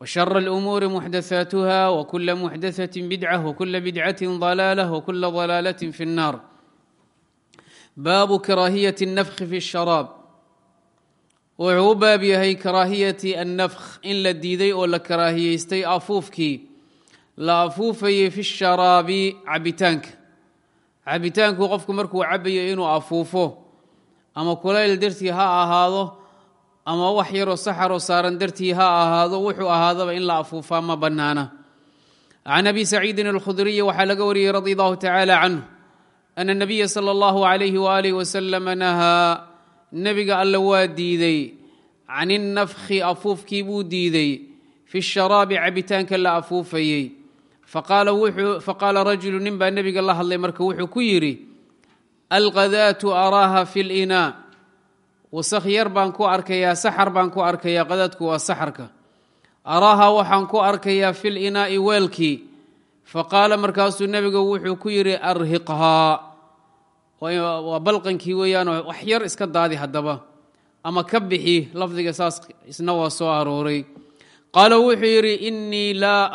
وشر الأمور محدثاتها وكل محدثة بدعة وكل بدعة ضلالة وكل ضلالة في النار baabu karaahiyة النfk في الشhراab wuxuu u baab yahay karaahiyati الnfk in la diiday oo la karaahiyeystay afuufkii la afuufayay fi الsharaabi cabitaanka cabitaanku qofku markuu cabayo inuu afuufo ama kulayl dartii ha ahaado ama wax yaroo saxaroo saaran dartii ha ahaado wuxuu ahaadaba in la afuufaa ma bannaana. Can abi saciidin alkhudriyi waxaa laga wariyey radi allahu tacaala canhu ana nabiya sala allahu alayhi waaalih wasalama nahaa nebiga alle waa diidey can innafkhi afuufkii buu diidey fi sharaabi cabitaanka la afuufayey. Faqaala rajulu nin baa nebiga la hadlay marka wuxuu ku yidhi alqadaatu araaha fi linaa wasakh yar baan ku arkayaa saxar baan ku arkayaa qadaadku waa saxarka. Araaha waxaan ku arkayaa fil inaa'i weelkii. Faqaala markaasuu nebigu wuxuu ku yidhi arhiqhaa waa balqankii weeyaanoo wax yar iska daadi haddaba. Ama ka bixi lafdiga saas isna waa soo arooray. Qaala wuxuu yidhi innii laa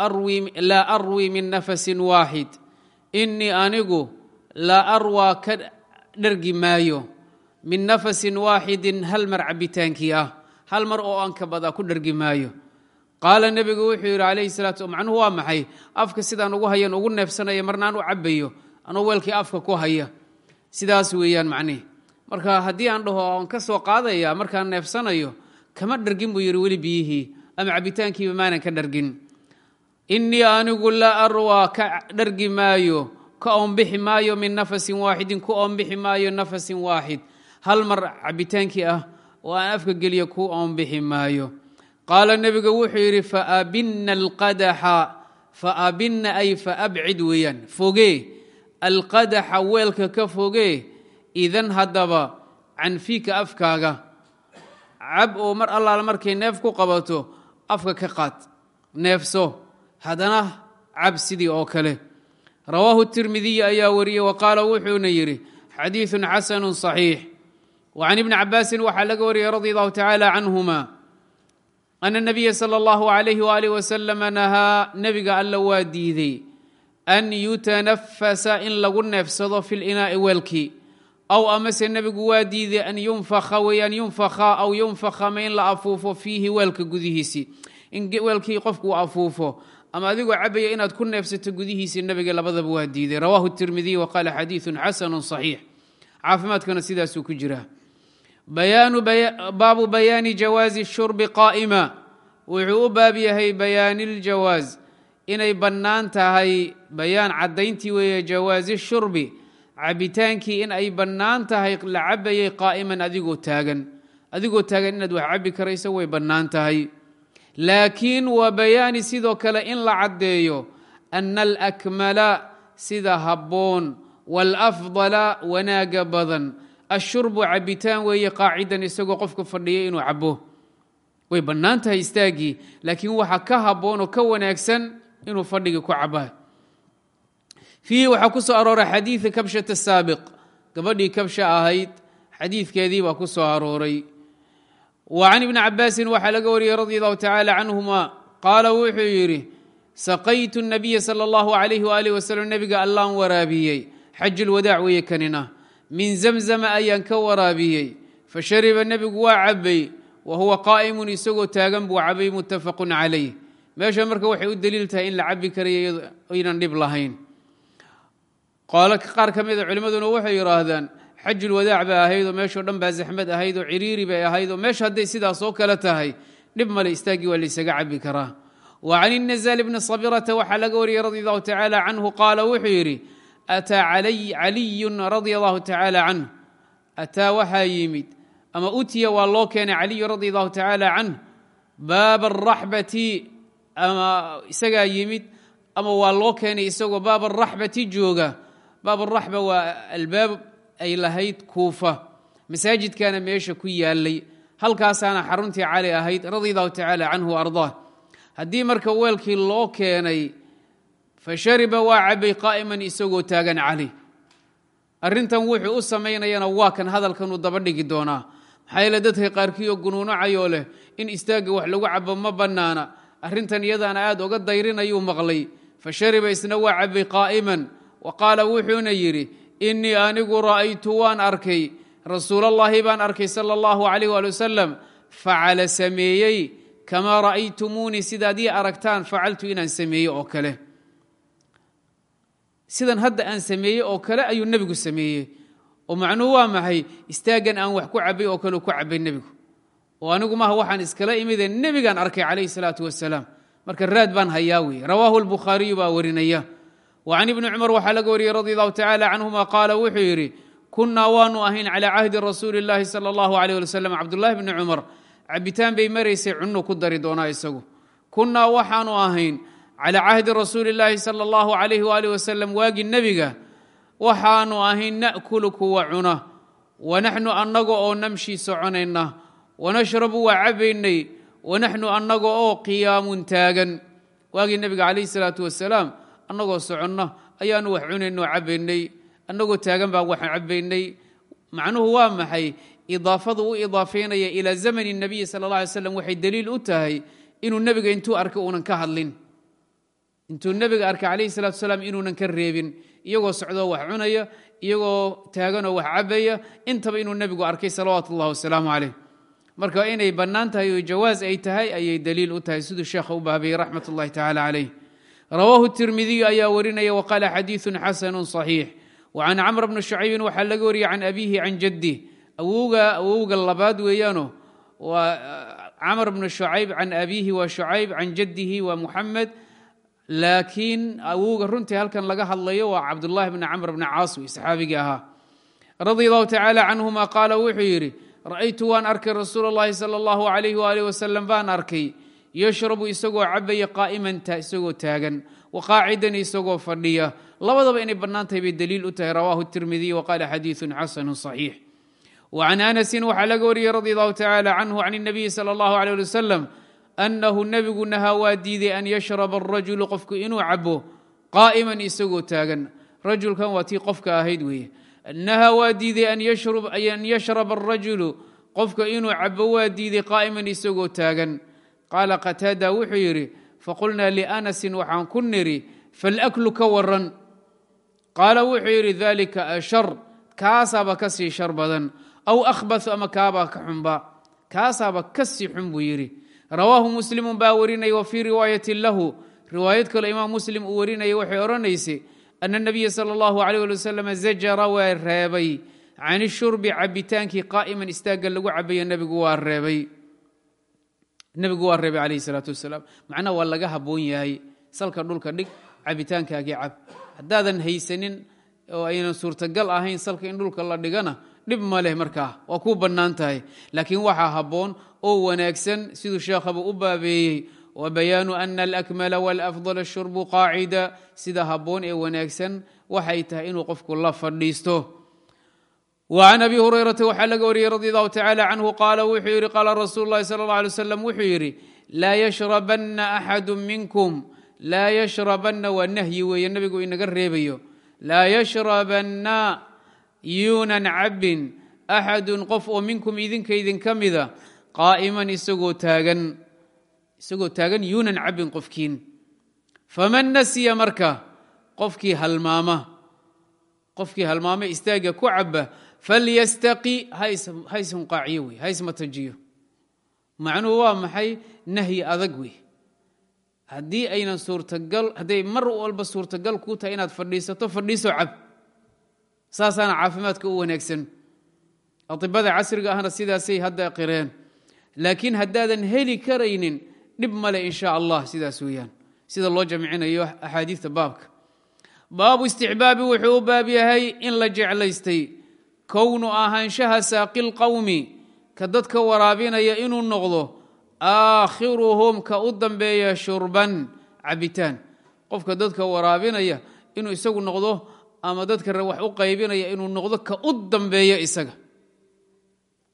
arwi min nafasin waaxid innii anigu laa arwaa ka dhergi maayo min nafasin waaxidin hal mar cabitaankii ah hal mar oo aan ka badaa ku dhergi maayo. Qaala nebigu wuxuu yidhi calayhi salaatu macnuhu waa maxay? Afka sidaan ugu hayan ugu neefsanaya marnaan u cabayo anoo weelkii afka ku haya? Sidaas weeyaan macnihi marka haddii aan dhaho aan ka soo qaadaya markaan neefsanayo kama dhergin buu yidhi weli biyihii ama cabitaankiiba maanan ka dhergin innii anigu laa arwaa ka dhergi maayo ka oonbixi maayo min nafasin waaxidin ku oonbixi maayo nafasin waaxid hal mar cabitaankii ah oo aan afka geliya ku oonbixi maayo. Qaala nebigu wuxuu yidhi faabinna alqadaxa faabinna ay faabcid weeyaan. Fogee alqadaxa weelka ka fogee idan haddaba canfiika afkaaga. Cab oo mar allaala markay neef ku qabato afka ka qaad neefso. Haddana cab sidii oo kale. Rawaahu tirmidiyi ayaa wariyey wa qaala wuxuuna yidhi xadiiثun xasanu صaxiix وcan ibni cabaasin waxaa laga wariyey radi allahu tacaala canhuma ana nabiya salى اllahu alayh walih wasalam nahaa nebiga alla waa diidey an yutanafasa in lagu neefsado fi linaa'i weelkii aw amase nebigu waa diiday an yunfaka weeyaan yunfaka aw yunfaka ma in la afuufo fiihi weelka gudihiisii in weelkii qofku uu afuufo ama adigoo cabaya inaad ku neefsato gudihiisii nebiga labadaba waa diiday rawahu tirmidiy wa qaala xadiiثu xasanu صaxiix caafimaadkana sidaasuu ku jiraa baabu bayaani jawaazi shurbi qaa'ima. Wuxuu u baab yahay bayaani ljawaaz inay bannaan tahay bayaan caddayntii weeye jawaazi shurbi cabitaankii in ay bannaan tahay la cabayay qaa'iman adigoo taagan. Adigoo taagan inaad wax cabi karayso way bannaan tahay. Laakiin waa bayaani sidoo kale in la caddeeyo ana alakmala sida habboon waalafdala wanaaga badan ashurbu cabitaan weeye qaacidan isagoo qofka fadhiya inuu cabo way bannaan tahay istaaggii laakiin waxa ka habboon oo ka wanaagsan inuu fadhiga ku cabaa fiihi waxaa ku soo arooray xadiida kabshata saabiq gabadhii kabsha ahayd xadiidkeedii baa ku soo arooray. Wa can ibni cabaasin waxaa laga wariyey radi allahu tacaala canhuma qaala wuxuu yidhi saqaytu nabiya sala allahu alayh waalih wasalam nebiga allaan waraabiyey xajulwadaac min zamzama ayaan ka waraabiyey. Fashariba nebigu waa cabay wa huwa qaa'imun isagoo taagan buu cabay muttafaqun calayh. Meesha marka waxay u deliil tahay in la cabi karaya aynan dhib lahayn. Qaar ka mida culimmaduna waxay yidhaahdaan xajulwadaac bay ahayd oo meeshoo dhan baa zaxmad ahayd oo ciriiri bay ahayd oo meesha hadday sidaas oo kale tahay dhib male istaaggii waa laysaga cabi karaa. Wa can inazal bni sabirata waxaa laga wariyey radi allahu tacaala canhu qaala wuxuu yidhi ataa caliyun radia allahu tacaala canhu ataa waxaa yimid ama utiya waa loo keenay caliyu radi allahu tacaala canh baaba araxbati ama isagaa yimid ama waa loo keenay isagoo baaba araxbati jooga baab araxba waa albaab ay lahayd kuufa masaajidkana meesha ku yaalay halkaasaana xaruntii cali ahayd radi allahu tacaala canhu ardaa haddii marka weelkii loo keenay fa shariba waa cabay qaa'iman isagoo taagan cali. Arrintan wuxuu u samaynayana waa kan hadalkanuu daba dhigi doonaa. Maxaa dadka qaarkiioo gunuunacayoo leh in istaagga wax lagu cabo ma bannaana. Arrintan iyadaana aad oga dayrinayuu maqlay. Fa shariba isna waa cabay qaa'iman. Wa qaala wuxuuna yidhi innii anigu ra'aytu waan arkay. Rasuulallaahi baan arkay sala allahu calayh waali wasalam facala sameeyey kamaa ra'aytumuunii sidaad ii aragtaan facaltu inaan sameeye oo kale sidan hadda aan sameeyey oo kale ayuu nebigu sameeyey. oo macnuhu waa maxay? Istaaggan aan wax ku cabay oo kale ku cabay nebigu. oo anigu maaha waxaan iskala imide nebigaan arkay calayhi salaatu wasalaam marka raad baan hayaa wey rawaahu albukhaariyu baa warinaya. Wa ibni cumar waxaa laga wariyey radi allahu tacaala canhuma qaala wuxuu yidhi kunnaa waanu ahayn calaa cahdi rasuuli illaahi sala allahu alayh ali wasalam cabdullahi bni cumar cabitaan bay maraysay cunnu ku dari doonaa isagu. Kunnaa waxaanu ahayn calaa cahdi rasuuli illaahi sala allahu alayhi waali wasalam waagii nebiga waxaanu ahayn na'kulu kuwa cuna wa naxnu annaga oo namshii soconayna wanashrabu waa cabaynay wanaxnu annaga oo qiyaamun taagan waagii nebiga calayhi salaatu wasalaam annagoo soconna ayaanu wax cunaynoo cabaynay annagoo taagan baan wax cabaynay macnuhu waa maxay idaafadu u idaafaynaya ilaa zamani nabiyi sala alla alay slam waxay daliil u tahay inuu nebiga intuu arkay uunan ka hadlin intuu nebiga arkay calayhi salatu salaam inuunan ka reebin iyagoo socdoo wax cunaya iyagoo taaganoo wax cabaya intaba inuu nebigu arkay salawaatu ullahi wasalaamu caleyh marka inay bannaan tahay oo jawaas ay tahay ayay daliil u tahay siduu sheekha u baabayey raxmat ullahi tacaala calayh. Rawaahu tirmidiyu ayaa warinaya waqaala xadiiun xasanun صaxiix wacan camr bni shucaybin waxaa laga wariyey can abiihi can jaddi. Awowga awowga labaad weeyaano waa camr bni shucayb can abiihi waa shucayb can jaddihi waa muxamed laakiin awowga runtii halkan laga hadlayo waa cabdulahi bni camr bni caas wey saxaabigii ahaa radi allahu tacaala canhuma qaala wuxuu yidhi ra'aytu waan arkay rasuul اllahi salى اllahu alayh waalih wasalam baan arkay yashrabu isagoo cabaya qaa'imanta isagoo taagan wa qaacidan isagoo fadhiya labadaba inay bannaan tahay bay daliil u tahay rawahu tirmidiy waqaala xadiiثun xasanu صaxiix وcan anasin waxaa laga wariyey radi allahu tacaala canhu can الnabiyi salى اllahu alيه ali wasalam annahu nebigu nahaa waa diiday an yashraba arajulu qofku inuu cabo qaa'iman isagoo taagan rajulkan waa tii qofka ahayd weeye nahaa waa diiday an yashraba arajulu qofka inuu cabo waa diiday qaa'iman isagoo taagan qaala qataada wuxuu yidhi faqulnaa lianasin waxaan ku niri falaklu ka waran qaala wuxuu yidhi dalika ashar kaasaaba ka sii shar badan aw ahbas ama kaabaa ka xunba kaasaaba ka sii xun buu yidhi rawaahu muslimu baa warinaya wa fii riwaayatin lahu. Riwaayad kaloo imaam muslim uu warinaya waxay odhanaysay ana nabiya sala allahu alayh ali wasalam zajara waa reebay. Can ishurbi cabitaankii qaa'iman istaagga lagu cabaya nebigu waa reebay. Nebigu waa reebay calayhi salaatu wasalaam macnaha waa laga habboon yahay. Salka dhulka dhig cabitaankaagii cab. Haddaadan haysanin oo aynan suurtagal ahayn salka in dhulka la dhigana dhib ma leh markaa. Waa kuu bannaan tahay. Laakiin waxaa habboon oo wanaagsan siduu sheekhaba u baabeeyey wabayaanu ana alakmala walafdal shurbu qaacida sida habboon ee wanaagsan waxay tahay inuu qofku la fadhiisto. Wcan abi hurayrata waxaa laga wariyey radi allahu tacala canhu qaala wuxuu yidhi qaala rasuulu lahi sal اllah alay slam wuxuu yidhi laa yashrabanna axadu minkum laa yashrabanna waa nahyi weeye nebigu inaga reebayo laa yashrabanna yuunan cabin axadun qof oo minkum idinka idinka mida qaa'iman isagoo taagan isagoo taagan yuunan cabbin qofkiin faman nasiya marka qofkii halmaama qofkii halmaama istaagga ku caba falyastaqi haysmunqaaciyo wey haysmatajiyo macnuhu waa maxay nahyi adag wey haddii aynan suurtagal hadday mar walba suurtagal kuu tahay inaad fadhiisato fadhiiso cab saasaana caafimaadka u wanaagsan atibada casriga ahna sidaasay hadda qireen laakiin haddaadan heli karaynin dhib male in sha allah sidaas weeyaan. Sida loo jamcinayo axaadiista baabka. Baabu isticbaabi wuxuu u baab yahay in la jeclaystay. Kownu ahaanshaha saaqi lqowmi ka dadka waraabinaya inuu noqdo aakhiruhum ka u dambeeya shurban cabitaan. Qofka dadka waraabinaya inuu isagu noqdo ama dadka wax u qaybinaya inuu noqdo ka u dambeeya isaga.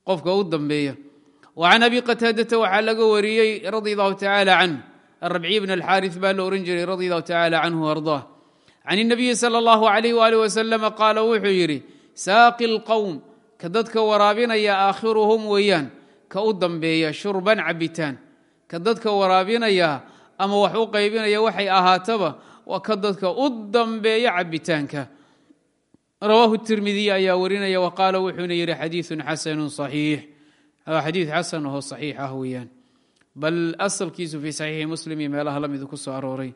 Qofka u dambeeya وcan abi qataadata waxaa laga wariyey radi allahu tacala canh arabciy bn alxaariث baa la ohan jiray radi allahu tacala canhu arضah can الnabiyi salى اllahu عalayh wali waslama qaala wuxuu yidhi saaqi اlqowm ka dadka waraabinaya aakhiruhum weeyaan ka u dambeeya shurban cabitaan ka dadka waraabinaya ama wax u qaybinaya waxay ahaataba waa ka dadka u dambeeya cabitaanka rawaahu tirmidiy ayaa warinaya wa qaala wuxuuna yidhi xadiiثu xasanu صaxiix xadiid xasan oo saxiix ah weeyaan. Bal asalkiisu fii saxiixi muslim iyo meelaha lamidu ku soo arooray.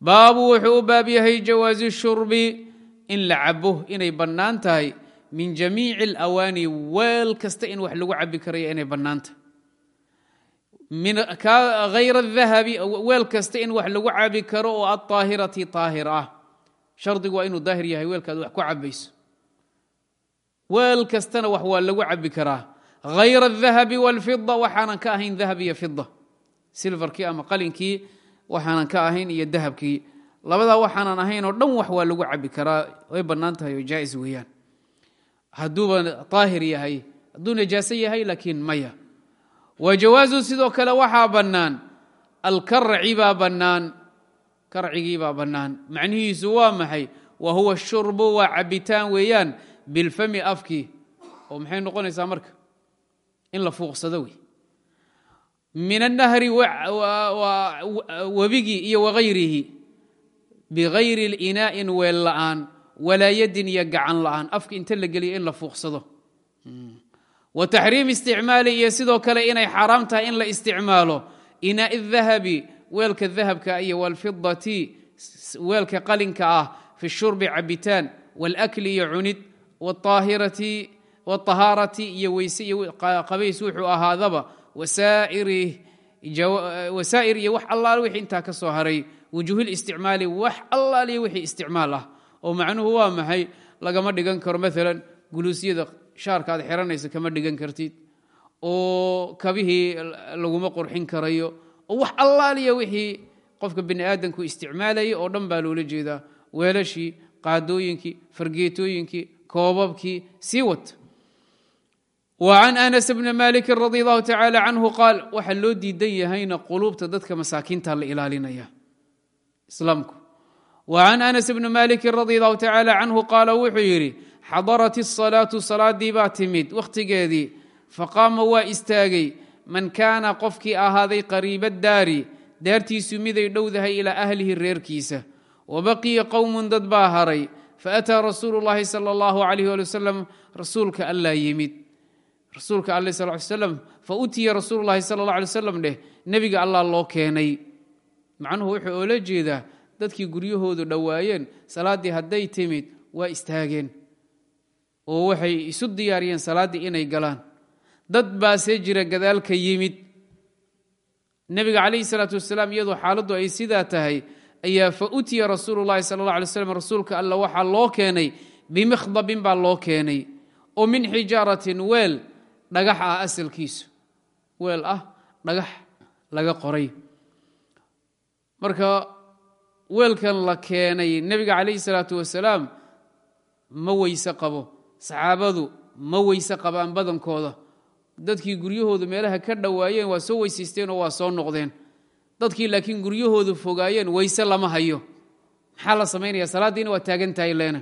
Baabu wuxuu u baab yahay jawaazi shurbi in la cabo inay bannaan tahay min jamiici alawaani weel kasta in wax lagu cabi karayo inay bannaan tahay. Hayra dahabi weel kasta in wax lagu cabi karo oo aaahirati aahir ah. Shardigu waa inuu daahir yahay weelkaad wax ku cabayso weel kastana wax waa lagu cabi karaa hayr اdahabi wاlfida waxaanan ka ahayn dahab iyo fida silvarkii ama qalinkii waxaanan ka ahayn iyo dahabkii labadaa waxaanan ahayn oo dhan wax waa lagu cabi karaa way bannaan tahay oo jaais weeyaan haduuba aahir yahay hadduu najaaso yahay laakiin maya wa jawaazu sidoo kale waxaa bannaan alkarcibaa bannaan karcigiibaa bannaan macnihiisu waa maxay wa huwa shurbu waa cabitaan weeyaan bilfami afkii in la fuuqsado wey. Min annahri webigii iyo wagayrihi bigayri inaa'in weel la'aan walaa yadin iyo gacan la'aan afka inta la geliyo in la fuuqsado. Wa taxriim isticmaali iyo sidoo kale inay xaaraam tahay in la isticmaalo. Inaa'i dahabi weelka dahabka iyo walfidati weelka qalinka ah fi shurbi cabitaan wاlakli iyo cunid wاaahirati wاطahaarati iyo weyse iyo qabays wuxuu ahaadaba wasaa'ir iyo wax allaal wixii intaa ka soo haray wujuuhilisticmaali wax allaal iyo wixii isticmaal ah. Oo macnuhu waa maxay? Lagama dhigan karo maalan guluusyada shaarka aad xiranaysa kama dhigan kartid. Oo kabihii laguma qurxin karayo. Oo wax allaaliya wixii qofka bini aadamku isticmaalayay oo dhan baa loola jeedaa. Weelashii qaadooyinkii fargeetooyinkii koobabkii sii wata وعn أنس بن mالك رضي الله تعالى عنه قاal waxa loo diidan yahayna quluubta dadka masaakiinta la ilaalinaya islaamku وعn أنس بن mالك رضي الله تعالى عنه qaala wuxuu yidhi xadaرت الصلاaةu salaadii baa timid wakhtigeedii faqaama waa istaagay man kaana qofkii ahaaday qariiba daari daartiisu miday dhowdahay ilaa ahlihi reerkiisa وbaqiya qowm dad baa haray faأtىa rasuulu الlahi salى الlaه عليه لي وsلم rasuulka allaa yimid rasuulka ale sal slm fa utiya rasuul sala sal la alay slam dheh nebiga allah loo keenay. Macnuhu wuxuu oola jeedaa dadkii guryahoodu dhowaayeen salaaddii hadday timid waa istaageen. Oo waxay isu diyaariyeen salaaddii inay galaan. Dad baase jira gadaalka yimid. Nebiga calayhi salaatu wasalaam iyadoo xaaladdu ay sidaa tahay ayaa fa utiya rasuulullahi llahi sal alay slam rasuulka alla waxaa loo keenay bimikhdabin baa loo keenay. Oo min xijaaratin weel dhagax ah asalkiisu. Weel ah dhagax laga qoray. Marka weelkan la keenay nebiga calayhi salaatu wasalaam ma weyse qabo. Saxaabadu ma weyse qabaan badankooda. Dadkii guryahoodu meelaha ka dhowaayeen waa soo weysaysteen oo waa soo noqdeen. Dadkii laakiin guryahoodu fogaayeen weyse lama hayo. Maxaa la samaynaya salaaddiina waa taagan tahay leena.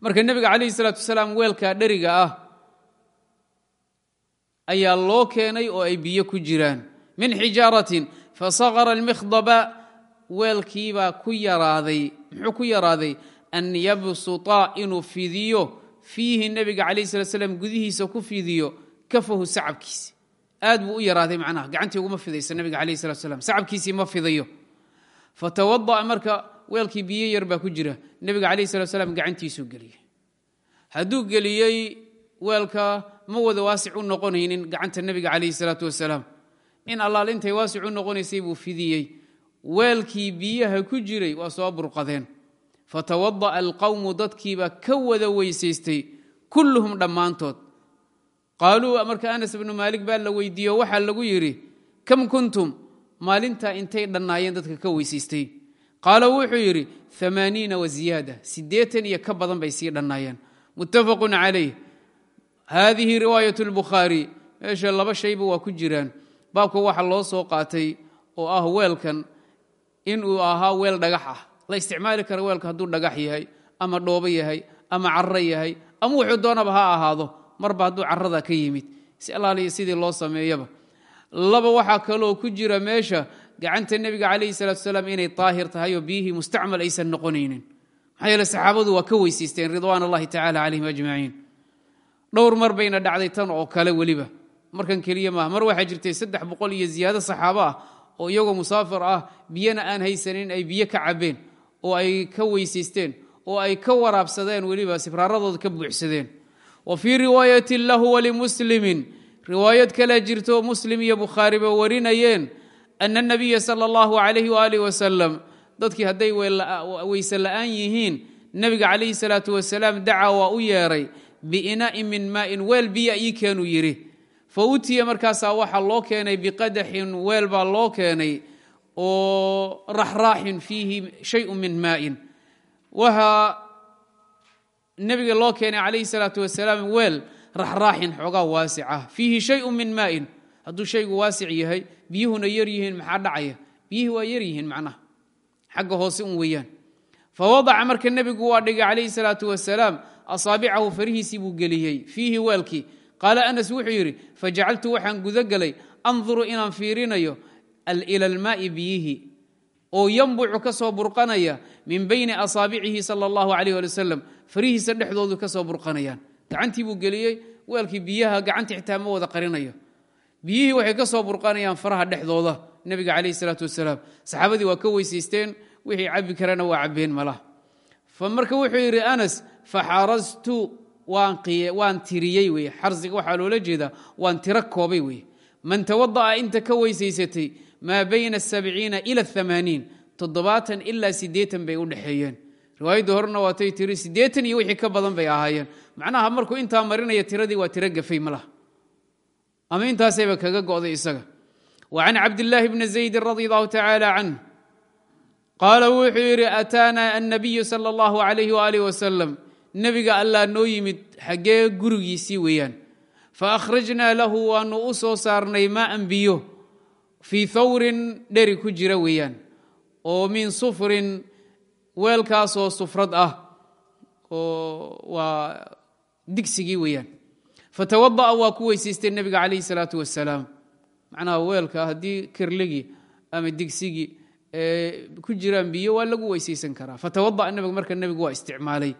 Marka nebiga calayhi salaatu wasalaam weelka dheriga ah ayaa loo keenay oo ay biyo ku jiraan. Min xijaaratin fasaqara almikhdaba weelkiibaa ku yaraaday muxuu ku yaraaday? An yabsuta inuu fidiyo. Fiihi nebiga calayh salat slam gudihiisa ku fidiyo kafahu sacabkiisi. Aad buu u yaraaday macnaha gacantii uguma fidaysa nebiga calayh salat slam sacabkiisii ma fidayo. Fatawada'a marka weelkii biyo yar baa ku jira. Nebiga calayh salat slam gacantiisuu geliyey. Hadduu geliyey weelka ma wada waasic u noqonaynin gacanta nebiga calayhi salaatu wasalaam. In allaal intay waasic u noqonaysay buu fidiyey. Weelkii biyaha ku jiray waa soo burqadeen. Fatawada'a alqowmu dadkiiba ka wada weysaystay kulluhum dhammaantood. Qaaluu marka anas bnu maalik baa la weydiiyo waxaa lagu yidhi kam kuntum? Maalintaa intay dhannaayeen dadka ka weysaystay. Qaala wuxuu yidhi amaaniina wa ziyaada. Siddeetan iyo ka badan bay sii dhannaayeen. Muttafaqun calayh haadihi riwaayat lbukhaari meesha laba shayba waa ku jiraan baabka waxa loo soo qaatay oo ah weelkan inuu ahaa weel dhagax ah la isticmaali kara weelka hadduu dhagax yahay ama dhoobo yahay ama carro yahay ama wuxuu doonaba ha ahaado marba hadduu carrada ka yimid si allaaliya sidii loo sameeyaba laba waxaa kaloo ku jira meesha gacanta nebiga calayhi salaatu salaam inay daahir tahay oo biyihii mustacmal aysan noqonaynin maxaa yeele saxaabadu dhowr mar bayna dhacday tan oo kale weliba. Markan keliya maaha mar waxaa jirtay saddex boqol iyo ziyaado saxaabo ah oo iyagoo musaafir ah biyana aan haysanin ay biyo ka cabbeen oo ay ka weysaysteen oo ay ka waraabsadeen weliba sibraaradooda ka buuxsadeen. Wa fii riwaayatin lahu walimuslimin riwaayad kalea jirto muslim iyo bukhaariba warinayeen ana nabiya sala allahu calayhi waaalih wasalam dadkii hadday weyse la'aan yihiin nebiga calayhi salaatu wasalaam dacaa waa u yeeray biina'in min maa'in weel biya ii keenuu yidhi. Fa utiya markaasaa waxaa loo keenay biqadaxin weel baa loo keenay oo raxraaxin fiihi shayun min maa'in waxaa nebiga loo keenay calayhi salaatu wasalaam weel raxraaxin xoogaa waasic ah fiihi shayun min maa'in hadduu shaygu waasic yahay biyuhuna yar yihiin maxaa dhacaya? Biyihii waa yar yihiin macnaha xagga hoose un weeyaan. Fa wadaca marka nebigu waa dhigay calayhi salaatu wasalaam asaabicahu farihiisii buu geliyey fiihi weelkii qaala anas wuxuu yidhi fajacaltu waxaan gudagelay anduru inaan fiirinayo ila almaa'i biyihi oo yambucu ka burqanaya min bayni asaabicihi sala allahu calayh ali wasalam farihiisa dhexdoodu burqanayaan gacantii buu geliyey weelkii biyaha gacantii xitaa ma wada qarinayo biyihii waxay ka burqanayaan faraha dhexdooda nebiga calayhi salaatu wasalaam saxaabadii waa ka weysaysteen wixii cabbi karana waa cabbeen malaha marka wuxuu yidhi anas faxarastu waan tiriyey weye xarsiga waxaa loola jeedaa waan tiro koobay weye man tawada'a inta ka weysaysatay maa bayna asabciina ila aamaaniin toddobaatan ilaa siddeetan bay u dhexeeyeen riwaayadda horena waatay tiri siddeetan iyo wixii ka badan bay ahaayeen. Macnaha markuu intaa marinaya tiradii waa tiro gafay malaha ama intaasayba kaga go'day isaga. Wa can cabdillaahi bni zaydin radi qaala wuxuu yidhi ataana annabiyu sala allahu calayhi waaalih wasalam nebiga allaa noo yimid xaggee gurigiisii weeyaan fa akhrajnaa lahu waannu u soo saarnay maa'an biyo fii thawrin dheri ku jira weeyaan oo min sufrin weelkaasoo sufrad ah oo waa digsigii weeyaan fatawada'a waa ku weysaystay nebiga calayhi salaatu wasalaam macnaha weelka haddii kirligii ama digsigii ku jiraan biyo waa lagu weysaysan karaa. Fatawada'a nebiga marka nebigu waa isticmaalay.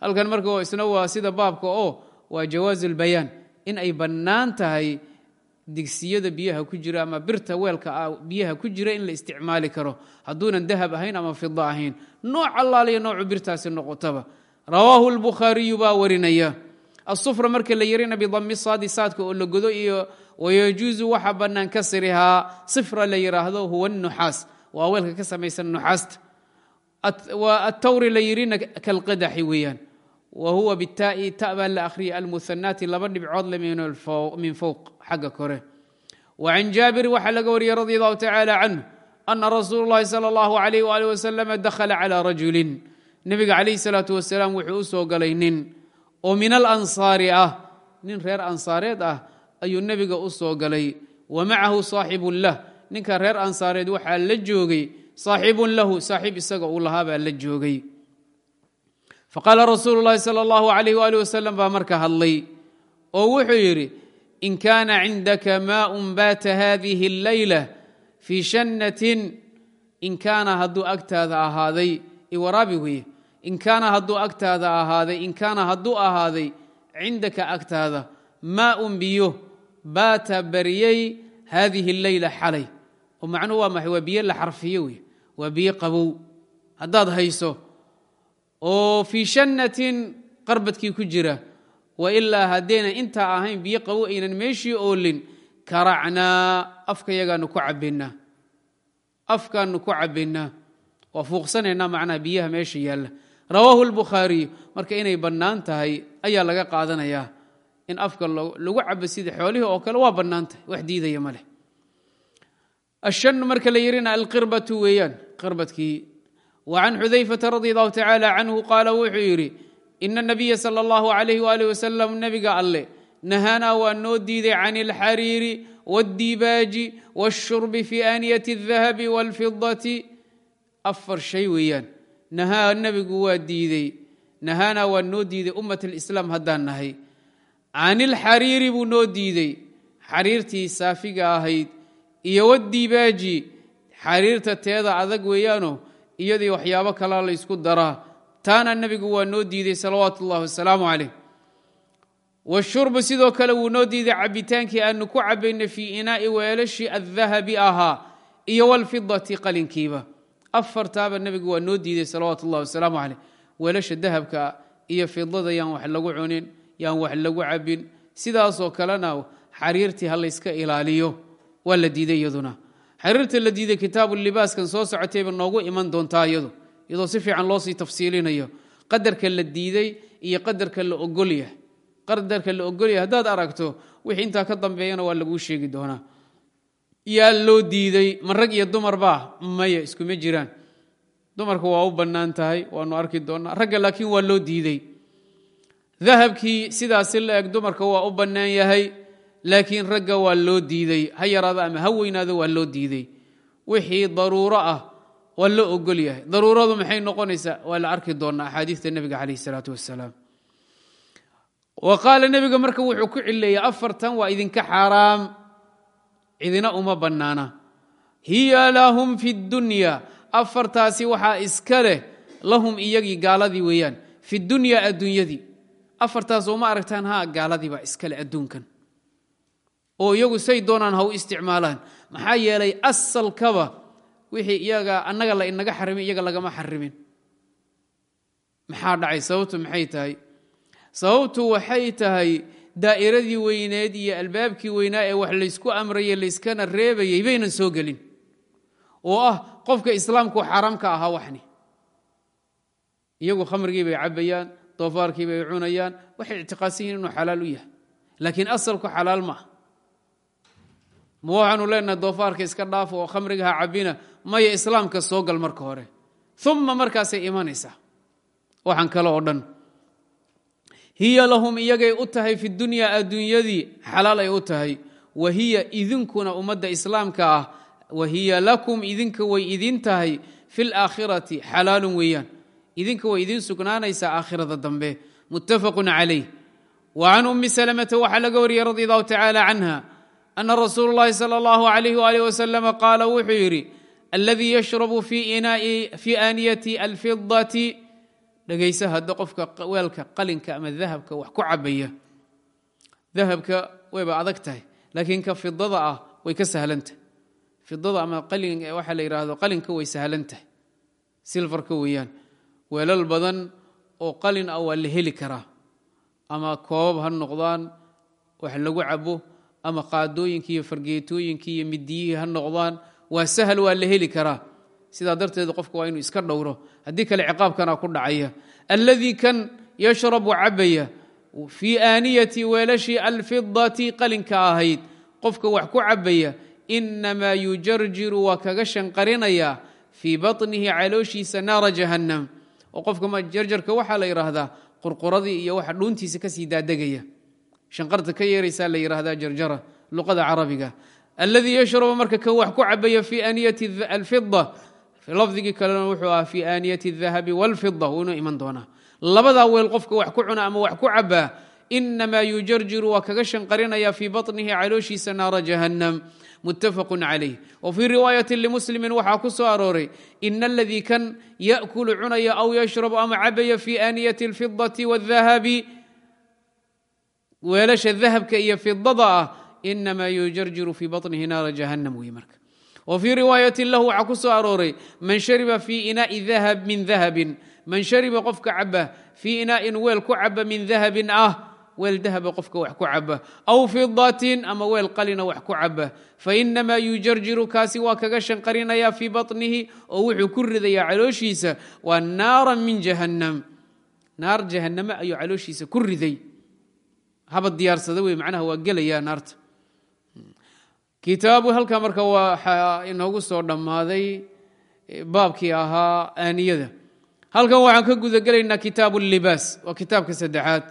Halkan marka isna waa sida baabka oo waa jawaaz ulbayaan in ay bannaan tahay digsiyada biyaha ku jira ama birta weelka ah biyaha ku jira in la isticmaali karo. Hadduunan dahab ahayn ama fida ahayn. Nooc allaaliyo noocu birtaasi noqotaba. Rawaahu lbukhaariyu baa warinaya. Asufra marka la yarina bidami saadi saadka oo la godo iyo wayajuusu waxa bannaan kasrihaa sifra la yidhaahdo huwa nuxaas waa weelka ka samaysan nuxaasta atawri la yirina kalqadaxi weeyaan. Wa huwa bitaa'i ta la akhriyay almuhanaati laba dhibcood le min fowq xagga kore. Wa can jaabir waxaa laga wariyey radi allahu tacaala canhu ana rasuulu llahi sala allahu alayh waali wasalama dakhala calaa rajulin. Nebiga calayhi salaatu wasalaam wuxuu u soo galay nin. Oo min alansaari ah nin reer ansaareed ah ayuu nebiga u soo galay. Wa macahu saaxibun lah ninka reer ansaareed waxaa la joogay saaxibun lahu saaxiib isaga uu lahaa baa la joogay. Faqaala rasuulu llahi sala allahu alayh waali wasalam baa marka hadlay oo wuxuu yidhi in kaana cindaka maaun baata hadihi alleyla fii shannatin in kaana hadduu agtaada ahaaday iwaraabi weye in kaana hadduu agtaada ahaaday in kaana hadduu ahaaday cindaka agtaada maaun biyo baata baryey haadihi alleyla xalay macnuhu waa maxay? Waa biyo la xarfiyo wey waa biyo qabow. Haddaad hayso oo fii shannatin qarbadkii ku jira wa ilaa haddaynan intaa ahayn biyo qabow aynan meeshii oolin karacnaa. Afkayagaanu ku cabbaynaa afkaanu ku cabbaynaa waa fuuqsanaynaa macnaha biyaha meesha yaalla. Rawaahu lbukhaariy marka inay bannaan tahay ayaa laga qaadanayaa in afka lagu cabo sida xoolihii oo kale waa ashannu marka la yirina alqirbatu weeyaan qirbadkii wa can xudayfata radi allahu tacaala canhu qaala wuxuu yidhi ina nabiya sala allahu alayh waalih wasalam nebiga alle nahaanaa waa noo diiday can alxariiri waاddibaaji wاshurbi fi aaniyati اdahabi wاlfidati afar shay weeyaan nahaa nebigu waa diidey nahaanaa waa noo diiday ummat alislaam haddaan nahay can ilxariiri buu noo diidey xariirtii saafiga ahayd iyo waddibaaji xariirta teeda adag weeyaano iyadii waxyaabo kalaa la ysku daraa taana nebigu waa noo diiday salawaatu ullahi wasalaamu calayh washurbu sidoo kale wuu noo diiday cabbitaankii aanu ku cabbayna fii inaa'i weelashii addahabi ahaa iyo walfidati qalinkiiba. Afartaaba nebigu waa noo diiday salawaatu ullahi wasalaamu caleyh weelasha dahabka iyo fidada yaan wax lagu cunin yaan wax lagu cabbin sidaasoo kalena xariirtii ha layska ilaaliyo waa la diiday iyaduna. Xariirta la diiday kitaabu libaaskan soo socotayba noogu iman doontaa iyadu iyadoo si fiican loosii tafsiilinayo. Qadarka la diiday iyo qadarka la ogolyahay qadarka la ogolyahay haddaad aragto wixii intaa ka dambeeyana waa laguu sheegi doonaa. Yaa loo diiday ma rag iyo dumarba maya iskuma jiraan. Dumarka waa u bannaan tahay waanu arki doonnaa ragga laakiin waa loo diidey dahabkii sidaasi la eg dumarka waa u bannaan yahay laakiin ragga waa loo diidey ha yaraado ama ha weynaado waa loo diidey wixii daruuro ah waa loo ogol yahay. Daruuradu maxay noqonaysaa? Waa la arki doonnaa axaadiista nebiga calayh isalaatu wassalaam. Wa qaala nebiga marka wuxuu ku cileeyey afartan waa idinka xaaraam. Cidina uma bannaana. Hiya lahum fi dunya. Afartaasi waxaa iska leh lahum iyagii gaaladii weeyaan. Fi dunya adduunyadii. Afartaas uma aragtaan ha gaaladii baa iska leh adduunkan oo iyagu say doonaan ha u isticmaalaan. Maxaa yeelay asalkaba wixii iyaga annaga la inaga xarimin iyaga lagama xarimin. Maxaa dhacay? Sababtu maxay tahay? Sababtu waxay tahay daa'iradii weyneed iyo albaabkii weynaa ee wax laysku amrayay layskana reebayay baynan soo gelin. Oo ah qofka islaamku xaaraam ka ahaa waxni. Iyagu khamrigii bay cabbayaan doofaarkii bay cunayaan waxay ictiqaadsan yihiin inuu xalaal u yahay. Laakiin asalku xalaal ma ah ma waxaanu leenahay doofaarka iska dhaaf oo khamriga ha cabbina maya islaamka soo gal marka hore. Uma markaasay imanaysaa waxaan kale oo dhan. Hiya lahum iyagay u tahay fi dunyaa adduunyadii xalaal ay u tahay. Wa hiya idinkuna ummadda islaamka ah. Wa hiya lakum idinka way idin tahay. Fi laakhirati xalaalun weeyaan. Idinka way idin sugnaanaysaa aakhirada dambe. Muttafaqun calayh. Wa can ummi salamata waxaa laga wariyey radi allahu tacaala canha ana rasuulu llahi sala allahu alayh waalih wasalama qaala wuxuu yidhi alladii yashrabu fii aaniyati alfidati dhegaysa hadda qofka weelka qalinka ama dahabka wax ku cabaya dahabka wayba adag tahay laakiin ka fidada ah way ka sahlantahay fidada ama waxaa la yidhaahdo qalinka way sahlan tahay silfarka weeyaan weelal badan oo qalin ah waa la heli karaa ama koobab ha noqdaan wax lagu cabo ama qaadooyinkii iyo fargeetooyinkii iyo midiyihii ha noqdaan waa sahal waa la heli karaa. Sidaa darteed qofka waa inuu iska dhowro. Haddii kale ciqaabkana ku dhacaya. Alladii kan yashrabu cabaya fii aaniyati weelashii alfidati qalinka ahayd qofka wax ku cabaya inamaa yujarjiru waa kaga shanqarinayaa fii baطnihi calooshiisa naara jahannam. Oo qofka jarjarka waxaa la yidhaahdaa qurquradii iyo waxa dhuuntiisa ka sii daadegaya shanqarta ka yeeraysaa la yidhaahdaa jarjara luqada carabiga. Alladii yashrabu marka ka wax ku cabaya fii aaniyati alfida lafdigii kalena wuxuu ah fii aaniyati dahabi walfida wuu iman doonaa. Labadaa weel qofka wax ku cuna ama wax ku cabaa inamaa yujarjiru waa kaga shanqarinaya fii baطnihi calooshiisa naara jahannam. Mutafaq calayh. Wa fii riwaayati limuslimi waxaa ku soo arooray ina aladii kan yakulu cunaya aw yashrabu ama cabaya fii aaniyati alfidati wاdahabi weelasha dahabka iyo fidada ah inamaa yujarjiru fii baطnihi naara jahannam wey marka. Wa fii riwaayatin lahu waxaa ku soo arooray man shariba fii inaai min dahabin man shariba qofka caba fii inaa'in weel ku caba min dahabin ah. Weel dahaba qofka wax ku caba aw fidatin ama weel qalina wax ku caba fainamaa yujarjiru kaasi waa kaga shanqarinaya fii baطnihi oo wuxuu ku ridayaa calooshiisa. Waa naara min jahannam. Naar jahanname ayuu calooshiisa ku riday haba diyaarsada wey macnaha waa gelayaa naarta. Kitaabu halkaa marka waxaa inoogu soo dhammaaday baabkii ahaa aaniyada. Halkan waxaan ka gudagelaynaa kitaabu libaas waa kitaabka saddexaad.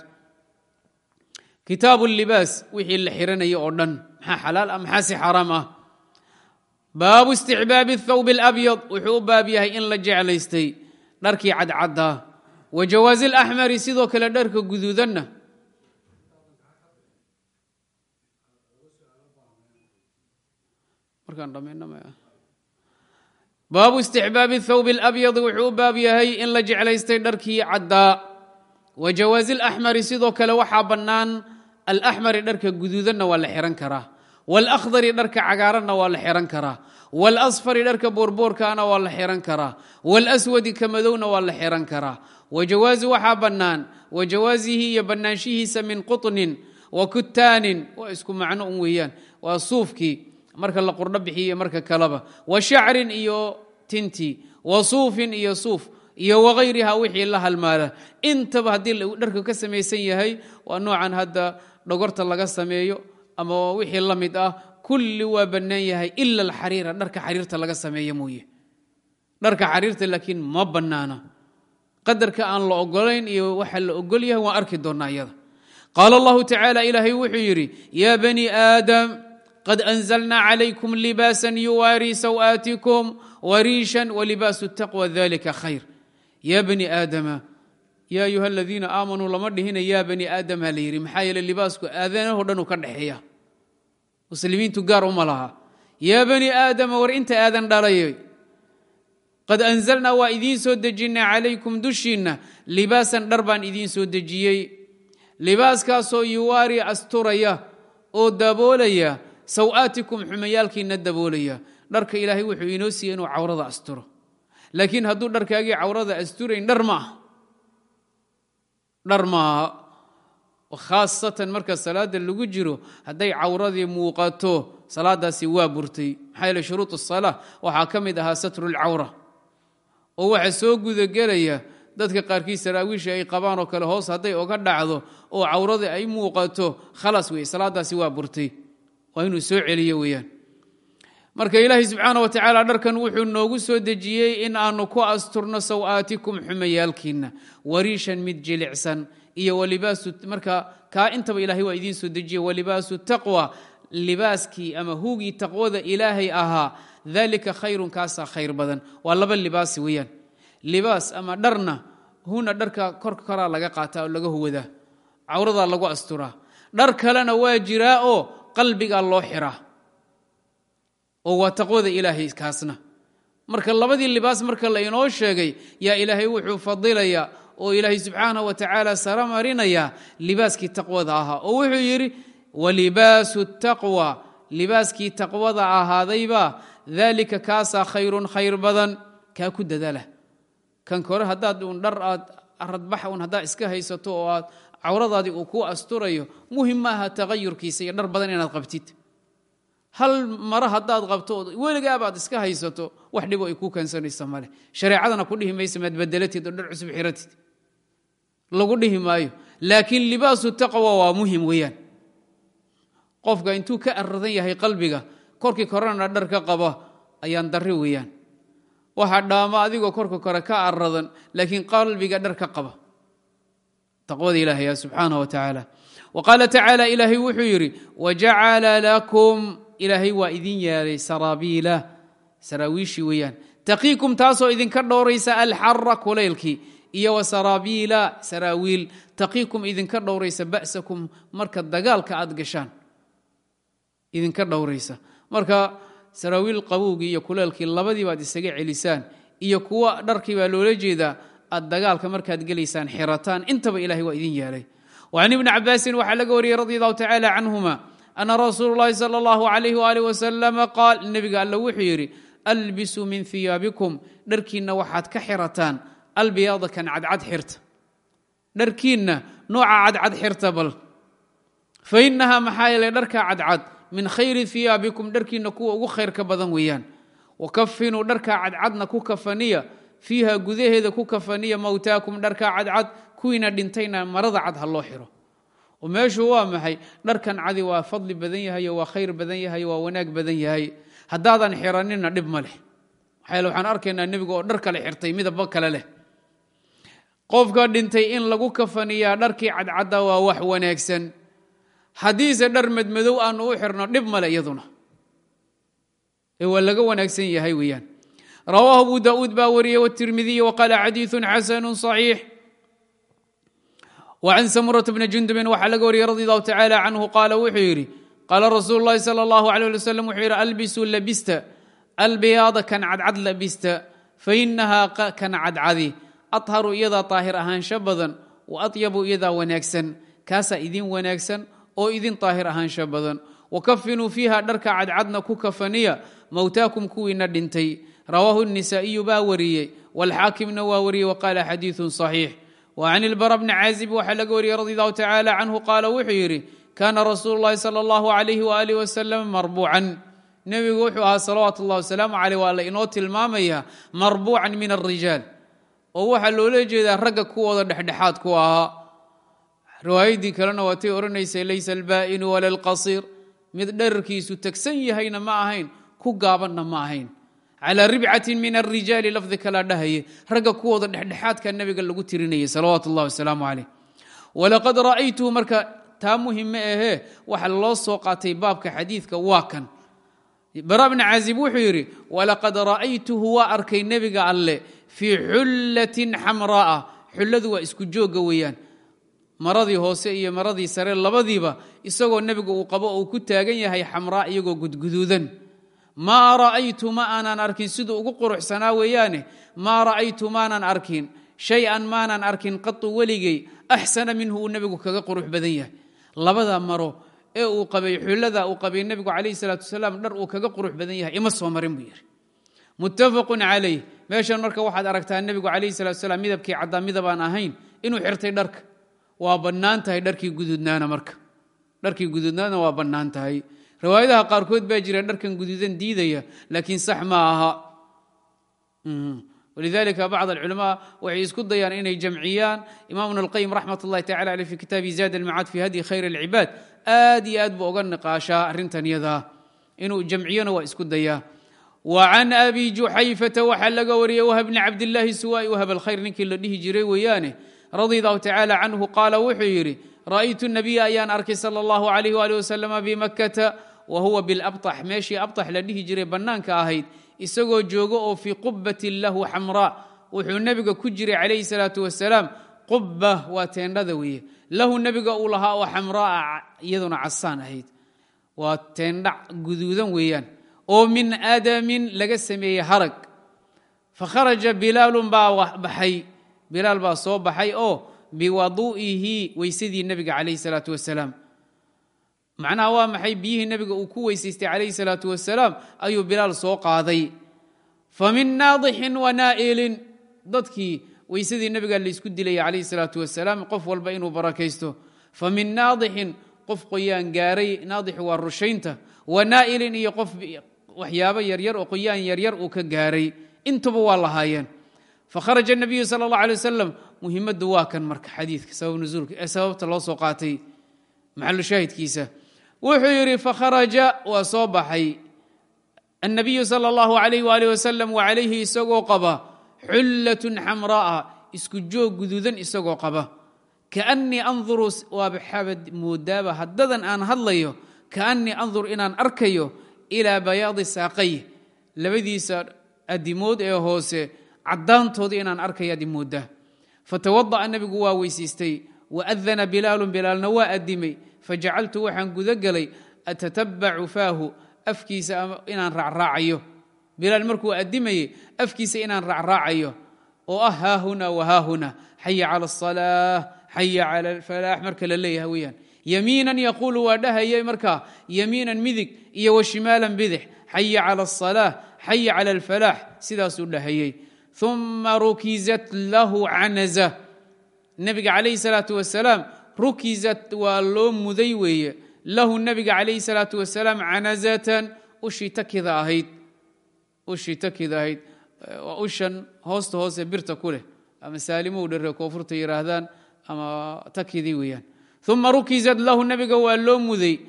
Kitaabu libaas wixii la xiranaya oo dhan maxaa xalaal ah maxaa si xaaraam ah? Baabu isticbaabi thawb alabyad wuxuu u baab yahay in la jeclaystay dharkii cadcaddaa wa jawaazi alaxmari sidoo kale dharka guduudanna baabu istixbaabi thawb alabyadi wuxuu u baab yahay in la jeclaystay dharkii caddaa wa jawaazi alaxmari sidoo kale waxaa bannaan alaxmari dharka guduudanna waa la xihan karaa. Waalakhdari dharka cagaaranna waa la xihan karaa. Waalasfari dharka boorboorkaana waa la xihan karaa. Waalaswadi ka madowna waa la xihan karaa. Wa jawaazi waxaa bannaan wa jawaasihi iyo bannaanshihiisa min quطnin wa kutaanin waa isku marka la qurdho bixiyo marka kaleba wa shacrin iyo tintii wa suufin iyo suuf iyo wagayriha wixii la halmaala intaba haddii dharka ka samaysan yahay waa noocan hadda dhogorta laga sameeyo ama wixii la mid ah. Kulli waa bannaan yahay ila alxariira dharka xariirta laga sameeyo mooye. Dharka xariirta laakiin ma bannaana. Qadarka aan la ogolayn iyo waxa la ogol yahay waan arki doonnaa iyada. Qaala allahu tacaala ilaahay wuxuu yidhi yaa bani aadam qad anzalna calaykum libaasa yuwaarii sawaatikum wariishan walibaasu taqwa dalika khayr ya bani aadama ya ayuha aladiina aamanuu lama dhihina ya bani aadama la yidhi maxaa yeele libaasku aadanaho dhan uu ka dhexeeya muslimiintu gaar uma laha yaa bani aadama war inta aadan dhalay qad anzalnaa waa idiin soo dejinay calaykum dushiinna libaasan dhar baan idiin soo dejiyey libaaskaasoo yuwaari asturaya oo daboolaya sawaatikum xumayaalkiina daboolaya. Dharka ilaahay wuxuu inoo siiya inuu cawrada asturo. Laakiin hadduu dharkaagii cawrada asturayn dhar maaha dhar maaha khaasatan marka salaada lagu jiro hadday cawradii muuqato salaadaasi waa burtay. Maxaa yeele shuruud asalaa waxaa ka mid ahaa satrulcawra oo waxaa soo gudagelaya dadka qaarkiis saraawiisha ay qabaan oo kale hoos hadday oga dhacdo oo cawradii ay muuqato khalaas wey salaadaasi waa burtay waa inuu soo celiyo weeyaan. Marka ilaahay subxaana wa tacaala dharkan wuxuu noogu soo dejiyey in aanu ku asturno sawaatikum xumayaalkiinna wariishan mid jilicsan iyo marka kaa intaba ilahay waa idiin soo dejiye walibaasu taqwa libaaskii ama hugii taqwada ilaahay ahaa dalika khayrun kaasaa khayr badan. Waa laba libaasi weeyaan. Libaas ama dharna huna dharka korka koraa laga qaataa oo laga huwadaa cawradaa lagu asturaa. Dhar kalena waa jiraa oo qalbigaa loo xiraa oo waa taqwada ilaahay kaasna. Marka labadii libaas marka la inoo sheegay yaa ilaahay wuxuu fadilaya oo ilaahay subxaanah wa tacaala sara marinaya libaaskii taqwada ahaa oo wuxuu yidhi walibaasu taqwa. Libaaskii taqwada ahaadayba dalika kaasaa khayrun khayr badan. Kaa ku dadaala. Kan kore haddaad un dhar aad radbax un haddaad iska haysato oo aad cawradaadii uu kuu asturayo muhiim maaha tagayurkiisa iyo dhar badan inaad qabtid. Hal mare haddaad qabto weligaabaad iska haysato wax dhibo ay kuu keensanaysa male shareecadana ku dhihi maysa maad bedelatid oo dhar cusub xiratid. Lagu dhihi maayo. Laakiin libaasu taqwa waa muhiim weeyaan. Qofka intuu ka aradan yahay qalbiga korkii korena dhar ka qaba ayaan darri weeyaan. Waxa dhaama adigoo korka kore ka aradan laakiin qalbiga dhar ka qaba taqwada ilaahaya subxaanah wa tacaala wa qaala tacaala ilaahay wuxuu yidhi wajacala lakum ilaahay waa idin yeelay saraabiila saraawiishii weeyaan. Taqiikum taasoo idinka dhowraysa alxara kulaylkii iyo wa saraabiila saraawiil. Taqiikum idinka dhowraysa ba'sakum marka dagaalka aad gashaan. Idinka dhowraysa. Marka saraawiil qabowgii iyo isaga celisaan iyo kuwa dharkii baa loola jeedaa aad dagaalka markaad gelaysaan xirataan intaba ilahay waa idin yeelay وعن ابن cabاasi waxaa laga wariyey radي الlahu tacalى canهuma ana rasuulu اllahi salى اllahu alayh waalih wasalama qaal nebiga alla wuxuu yidhi albisuu min hiyaabikum dharkiinna waxaad ka xirataan albiyaada kan cadcad xirta dharkiinna nooca cadcad xirta bal fainaha maxaa yeelay dharka cadcad min khayri hiyaabikum dharkiinna kuwa ugu khayrka badan weeyaan wakafinuu dharkaa cadcadna ku kafaniya fiiha gudaheeda ku kafaniya mowtaakum dharkaa cadcad kuwiina dhintayna marada cad ha loo xiro. Oo meeshu waa maxay? Dharkan cadi waa fadli badan yahay waa khayr badan yahay waa wanaag badan yahay. Haddaadan xiranina dhib ma leh. Maxaa waxaan arkaynaa nebiga oo dhar kale xirtay midaba kale leh. Qofka dhintay in lagu kafaniyaa dharkii cadcadda waa wax wanaagsan. Haddiise dhar madmadow aanu u xirno dhib male iyaduna. Ee waa laga wanaagsan yahay weeyaan rawaahu abu daauud baa wariyey wtirmidiy wqaala xadiiثu xasanu صaxiix وcan samurata bni jundubin waxaa laga wariyey radi allahu tacala canhu qaala wuxuu yidhi qaala rasuulu اllahi salى اllahu alيه ali wslam wuxuu yidhi albisuu labista albiyaada kan cadcad labista fainahaa kan cadcadi aطharu iyadaa طaahir ahaansho badan wa aطyabu iyadaa wanaagsan kaasaa idin wanaagsan oo idin طaahir ahaansho badan wakafinuu fiiha dharka cadcadna ku kafaniya mowtaakum kuwiina dhintay rawaahu الnisaa'iyu baa wariyey wاlxaakimna waa wariyey waqaala xadiiثu صaxiix وcan اlbara bni caazib waxaa laga wariyey radi allahu tacala canhu qaala wuxuu yidhi kaana rasuulu اllahi salى اllahu عalayh walih wasalam marbuucan nebigu wuxuu ahaa salawaatu اllah wasalaamu caleyh waa la inoo tilmaamaya marbuucan min الrijaal oo waxaa loola jeedaa ragga kuwooda dhexdhexaad ku ahaa riwaayaddii kalena waatay odhanaysay laysa albaa'inu wala اlqasiir mid dherarkiisu tegsan yahayna ma ahayn ku gaabanna ma ahayn calى ribcati min arijaali lafdi kalaa dhahaye ragga kuwooda dhexdhexaadka nabiga lagu tirinayay salawaatu اllahi wasalaamu calayh walaqad ra'aytuhu marka taa muhiim ma ahee waxa loo soo qaatay baabka xadiidka waa kan bara bni cazib wuxuu yidhi walaqad ra'aytuhu waa arkay nebiga alle fii xullatin xamra'a xulladu waa isku joogga weeyaan maradii hoose iyo maradii sare labadiiba isagoo nebigu uu qabo uu ku taagan yahay xamraa iyagoo gudguduudan maa ra'aytu ma aanan arkin siduu ugu quruxsanaa weeyaane? Maa ra'aytu maanan arkin. Shay-an maanan arkin qatu weligay axsana minhu uu nebigu kaga qurux badan yahay. Labada maro ee uu qabay xullada uu qabay nebigu calayh salaatu wasalaam dhar uu kaga qurux badan yahay ima soo marin buu muttafaqun calayh. Meeshan marka waxaad aragtaa nebigu calayhi salatu wasalaam midabkii caddaa midabaan ahayn inuu xirtay dharka. Waa bannaan dharkii guduudnaana marka. Dharkii guduudnaana waa bannaan tahay riwaayadaha qaarkood baa jira dharkan guduudan diidaya laakiin sax ma aha walidalika bacd alculamaa waxay isku dayaan inay jamciyaan imam ibn اlqayim raxmat اllahi tacala aleyh fi kitaabi zaad almacaad fi hadyi khayr اlcibaad aad iyo aad buu oga niqaashaa arrintan yadaa inuu jamciyona waa isku dayaa wa can abi juxayfata waxaa laga wariyey wahab bni cabdillaahi suwaai wahab alkhayr ninkii la dhihi jiray weeyaane radi allahu tacala canhu qaala wuxuu yidhi ra'aytu nabiya ayaan arkay sala allahu alayh wali wasalama bimakkata wa huwa bilabtax meeshii abtax la dhihi jiray bannaanka ahayd isagoo joogo oo fii qubbatin lahu xamraa wuxuu nebiga ku jiray calayhi salaatu wasalaam qubba waa teendhada weeye. Lahu nebiga uu lahaa oo xamraa iyaduna casaan ahayd. Waa teendha guduudan weeyaan oo min aadamin laga sameeyey harag. Fa kharaja bilaalun baa baxay. Bilaal baa soo baxay oo biwadu'ihi weysadii nebiga calayhi salaatu wasalaam. Macnaha waa maxay? Biyihii nebiga uu ku weysaystay calayhi salaatu wasalaam ayuu bilaal soo qaaday. Fa min naadixin wa naa'ilin. Dadkii weysadii nebiga laysku dilaya calayhi salaatu wasalaam qof walba inuu barakaysto. Fa min naadixin qof qoyaan gaaray. Naadixu waa rushaynta. Wa naa'ilin iyo qof waxyaabo yaryar oo qoyaan yaryar uu ka gaaray. Intuba waa lahaayeen. Fakharaja nabiyu sala allah alay wasalam muhimaddu waa kan marka xadiidka sabab nuzuulka ee sababta loo soo qaatay maxalu shaahidkiisa. Wuxuu yidhi fakharaja waa soo baxay. Annabiyu sala allahu alayh waalih wasalam wa calayhi isagoo qaba xullatun xamraa'a isku joog guduudan isagoo qaba. Kaannii anduru waaba moodaaba haddadan aan hadlayo kaannii andur inaan arkayo ilaa bayaadi saaqay. Labadiisa adimood ee hoose caddaantooda inaan arkayaad imoodaa fatawada'a nebigu waa weysiistay waadana bilaalun bilaalna waa addimay fajacaltu waxaan guda gelay atatabacu faahu afkiisa inaan raacraacayo bilaal markuu addimayey afkiisa inaan raacraacayo oo ah haahuna wahaahuna xaya cala asalaa xaya cala alfalaax marka la leeyahay weyaan yamiinan yaquulu waa dhahayay markaa yamiinan midig iyo wa shimaalan bidix xaya cala asalaax xaya cala alfalaax sidaasuu dhahayey uma rukizat lahu canaza nebiga calayhi salaatu wasalaam rukizat waa loo muday weeye lahu nebiga calayhi salaatu wasalaam canazatan ushii ahayd ushii ahayd waa ushan hoosta hoose birta ku leh ama saalimow dhere koonfurta yidhaahdaan ama takidii weeyaan uma rukizat lahu nebiga waa loo muday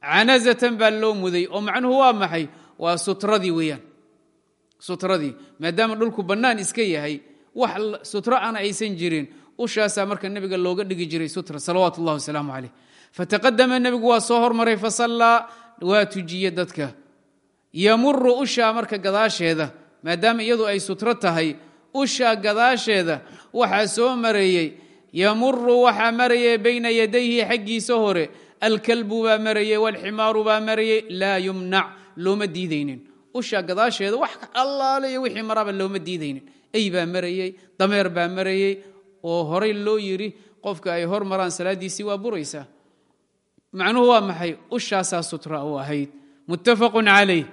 canazatan baa loo muday oo macnuhu waa maxay waa sutradii weeyaan sutradii maadaama dhulku bannaan iska yahay wax sutro ana aysan jirin ushaasaa marka nebiga looga dhigi jiray sutra salawaatu اllah wasalaamu calayh. Fataqadama nebigu waa soo hormaray fasallaa waa tujiye dadka. Yamuru ushaa marka gadaasheeda maadaama iyadu ay sutro tahay ushaa gadaasheeda waxaa soo mareeyey yamuru waxaa marayay bayna yadayhi xaggiisa hore alkalbu baa marayey walximaaru baa marayey laa yumnac looma diidaynin ushaa gadaasheeda wax allaale iyo wixii maraba looma diidaynin. Ey baa marayey dameer baa marayey oo horay loo yidhi qofka ay hor maraan salaaddiisii waa buraysaa macnuhu waa maxay? Ushaasaa sutra u ahayd. Muttafaqun calayh.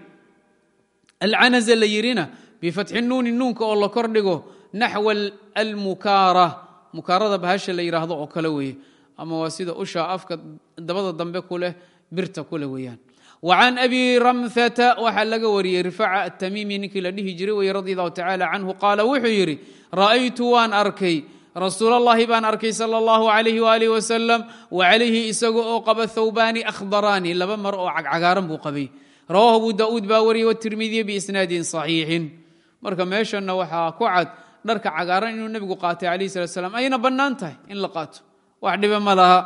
Alcanaza la yidhina bifatxi nuuni nuunka oo la kordhigo naxwa almukaara. Mukaarada bahasha la yidhaahdo oo kale weeye. Ama waa sida usha afka dabada dambe ku leh birta kule weeyaan وعن أbي رمثة waxaa laga wariyey رفاcة التmيمي ninkii la dhihi jiray wey رضي الله تaعالى عنه qاala wuxuu yidhi ra'aytu waan arkay rasuul الlahi baan arkay slى الlaه عليه وaله وسلم وعalayhi isaga oo qaba thوbani أkhضrani laba mar oo cagcagaaran buu qabay rawah abu daؤuud baa wariyey والتirmidiي بإsناadi صaحيiحi marka meeshana waxaa ku cad dharka cagaaran inuu nebigu qaatay عalaيه الصلاة سلام ayna bannaan tahay in la qaato wax dhiba ma laha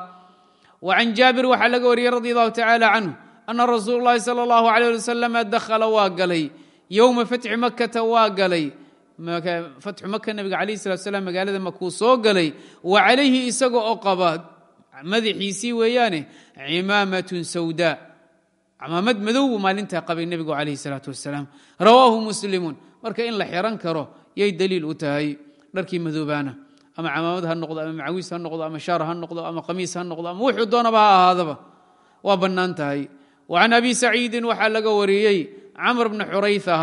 وعan jaabir waxaa laga wariyey رضي الله تعالى عنه ana rasuul اlahi salى اllahu عalيه ali waslm dakhala waa galay yowma fatxi makata waa galay fatxu maka nebiga alayh salat slam magaalada makuu soo galay wa calayhi isaga oo qaba madaxiisii weeyaane cimaamatun sawda cimaamad madow buu maalintaa qabay nebigu calayh salaatu wasalaam rawaahu muslimun marka in la xiran karo yay daliil u tahay dharkii madoobaana ama camaamad ha noqdo ama macawiis ha noqdo ama shaar ha noqdo ama qamiis ha noqdo ama wuxuu doonaba ha ahaadaba waa bannaan tahay وعن أbي سacيidi waxaa laga wariyey cmr بن xurayثha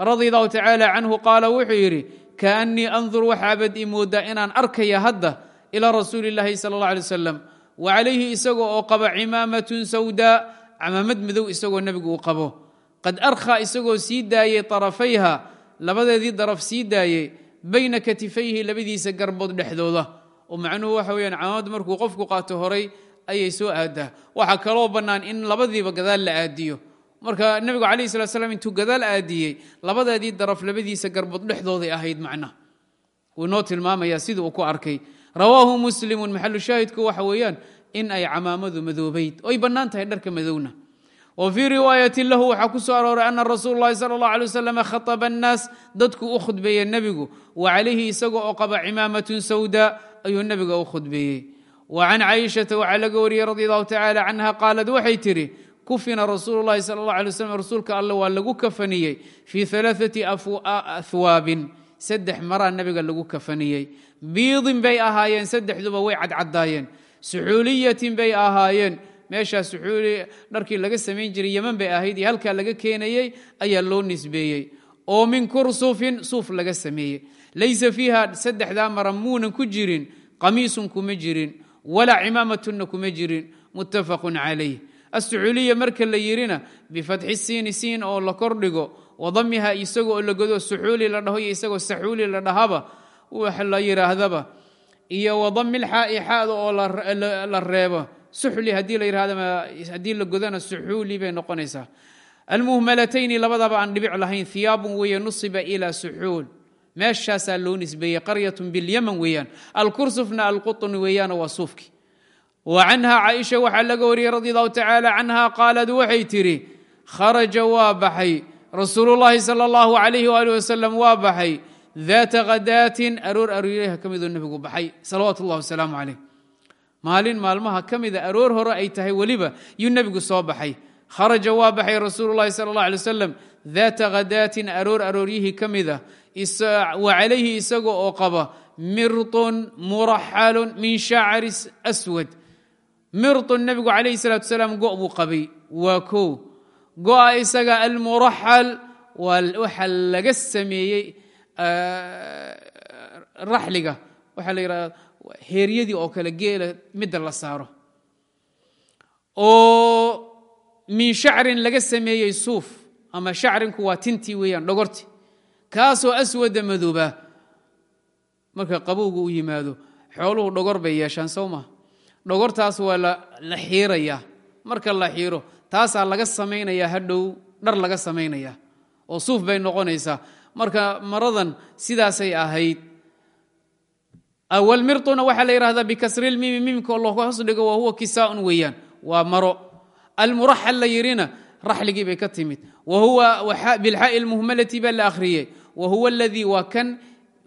radي الlه tacالى canه qaala wuxuu yidhi kaأنii أndur waxaabad i moodaa inaan arkaya hadda ilى rasuuli الlahi salى الlه عليه وsلم وعalayhi isaga oo qaba cimaamaة sawdاء camaamad madow isagoo nebigu uu qabo qad arkha isagoo sii daayey طarafayha labadeedii daraf sii daayey bayna katifayhi labadiisa garbood dhexdooda oo macnuhu waxa weyaan camaamad markuu qofku qaato horay ayay soo aadaa waxaa kaloo bannaan in labadiiba gadaal la aadiyo. Marka nebigu calayh salat slam intuu gadaal aadiyey labadeedii daraf labadiisa garbood dhexdooday ahayd macna wuu inoo tilmaamaya sidii uu ku arkay. Rawaahu muslimun maxalu shaahidku waxa weeyaan in ay camaamadu madoobayd. Oy bannaan tahay dharka madowna. Wa fii riwaayatin lahu waxaa ku soo arooray ana rasuul lahi sala allah alay wasalam khaطaba annaas dadku u khudbeeye nebigu. Wa calayhi isaga oo qaba cimaamatun sawda ayuu nebiga u khudbeeyey wcan caaishata waxaa laga wariyey radi allahu tacala canha qaalad waxay tidhi kufina rasuulu lahi sal اllah alay slm rasuulka alle waa lagu kafaniyey fii alaaثati ahwaabin saddex maraa nebiga lagu kafaniyey biidin bay ahaayeen saddexduba way cadcadaayeen suxuuliyatin bay ahaayeen meeshaa suxuuli dharkii laga samayn jiray yeman bay ahayd iyo halkaa laga keenayey ayaa loo nisbeeyey oo min kursufin suuf laga sameeyey laysa fiiha saddexdaa mara muunan ku jirin qamiisun kuma walaa cimaamatuna kuma jirin muttafaqun calayh. Asucuuliya marka la yidhina bifatxi siini siin oo la kordhigo wadamiha isagoo la godo suxuuli la dhaho iyo isagoo saxuuli la dhahaba wax la yidhaahdaba iyo wadami lxaa'i oo la reebo. Suxli haddii la godona suxuuli bay noqonaysaa. Almuhmalatayni labadaba aan dhibic lahayn hiyaabun weeye nusiba ilaa suxuul meeshaasaa loo nisbeeyey qaryatun bilyaman weeyaan. Alkursufna alquطn weeyaano waa suufki. Wa canha caaisha waxaa laga wariyey radi allahu tacaala canha qaalad waxay tidhi kharaja waa baxay. Rasuulullaahi sala allahu alayh waali wasalam waa baxay. Daata khadaatin aroor arooryaha ka midoo nebigu baxay. Salawaatu ullahi wasalaamu calayh. Maalin maalmaha ka mida aroor hore ay tahay weliba yuu nebigu soo baxay. Kharaja waa baxay rasuulu llahi allah alay wasalam. Daata khadaatin aroor arooryihii ka mida wa calayhi isaga oo qaba mirطun muraxalun min shacri aswad. Mirtun nebigu calayhi salaatu wasalaam go' buu qabay. Waa kow go'a isaga almuraxal waxa laga sameeyey raxliga. Waxaa la yidhahda heeryadii oo kale geela midda la saaro. Oo min shacrin laga waa kaasoo aswada madooba marka qabowga u yimaado xooluhu dhogor bay yeeshaan sow maa dhogortaas waa la xiirayaa. Marka la xiiro taasaa laga samaynayaa hadhow dhar laga samaynaya oo suuf bay noqonaysaa. Marka maradan sidaasay ahayd awalmirtuna waxaa la yidhahdaa bikasrilmimi mimka oo looga hoos dhigo wa huwa kisaaun weeyaan. Waa maro. Almuraxal la yidhina raxligii bay ka timid. Bilxaa'i lmuhmalati baa la akhriyey. Wa huwa aladii waa kan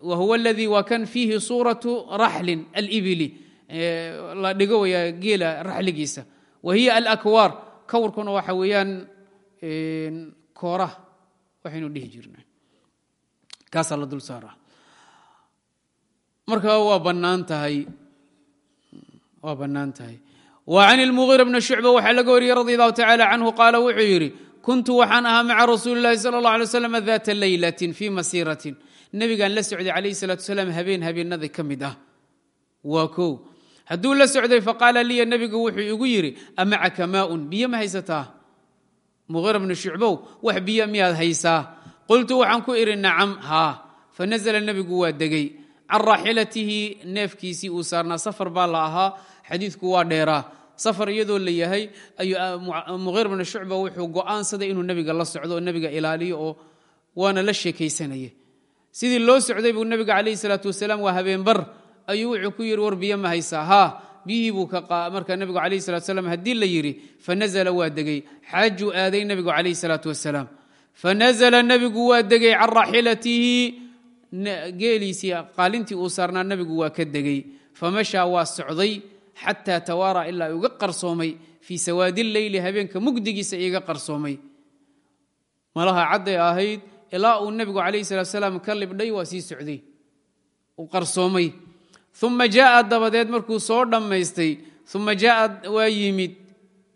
whuwa اladii waa kan fiihi suuraةu raxlin alibili. La dhigo waya geela raxligiisa. Wa hiya alakwaar. Kawrkuna waxa weeyaan kooraha waxaynu dhihi jirna kaasaa la dul saara marka waa bannaan tahay. Waa bannaan tahay wa can ilmugiira bni shucba waxaa laga wariyey radi allahu tacala canhu qaala wuxuu yidhi kuntu waxaan ahaa maca rasuuli lahi sal اllah alay slam daata leylatin fii masiiratin. Nebigaan la socday calayhi salatu salaam habeen habeenadii ka mid ah. Waa kow hadduu la socday faqaala liya nebigu wuxuu igu yidhi amacaka maaun biyo ma haysataa? Mugiira bni shucbow wax biyo miyaad haysaa? Qultu waxaan ku idhi nacam haa. Fanasla nebigu waa degey can raaxilatihi neefkiisii uu saarnaa safar baa la ahaa. Xadiidku waa dheeraa safar iyadoo la yahay ayuu muqir bnu shucba wuxuu go'aansaday inuu nebiga la socdo oo nebiga ilaaliyo oo waana la sheekaysanaya sidii loo socday buu nebiga calayhi salaatu wasalaam waa habeenbar ayuu wuxuu ku yidhi war biyo ma haysaa. Haa biyihii buu marka nebigu calayhi salatu wasalaam haddii la yidhi fanazala waa degey xaajuu aaday nebigu calayhi salaatu wasalaam. Fanazala nebigu waa degey can raaxilatihi. Geeliisii qaalintii uu saarnaa nebigu waa ka degey famashaa waa socday xataa tawaara ilaa uga qarsoomay fii sawaadi leyli habeenka mugdigiisa iga qarsoomay. Malaha cadday ahayd ilaa uu nebigu calayhi salatu salaam ka libdhay waa sii socday. Uu qarsoomay. Uma jaaa dabadeed markuu soo dhammaystay uma jaaa waa yimid